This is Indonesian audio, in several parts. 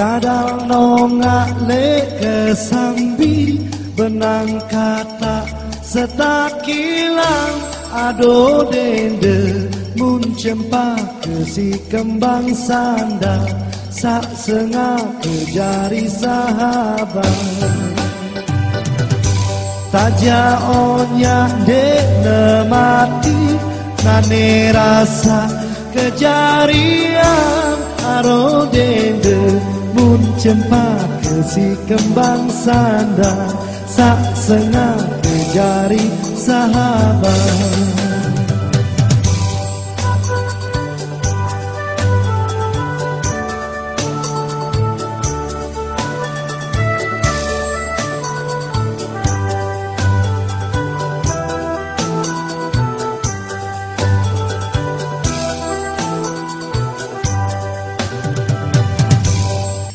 Kadang nongak le kesambi Benang kata setakilang Ado dende mun cempak ke si kembang sanda Sak sengah ke jari sahabat. Taja onya dek nemati Nane rasa kejarian mun cempak ke si kembang sanda Sak sengah jari sahabat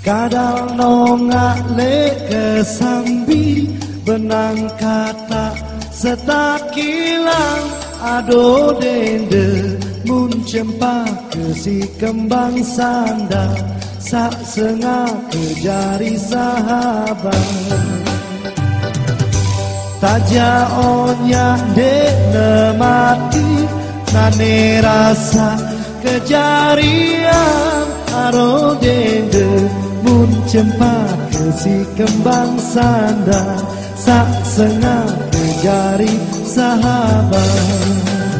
Kadang nongak le kesambi Benang kata setakilang Ado dende mun cempak ke si kembang sanda. Sak sengah ke jari sahabat. Taja onya dek nemati Nane rasa kejarian Aro mun cempak ke si kembang sanda Sak sengah jari sahabat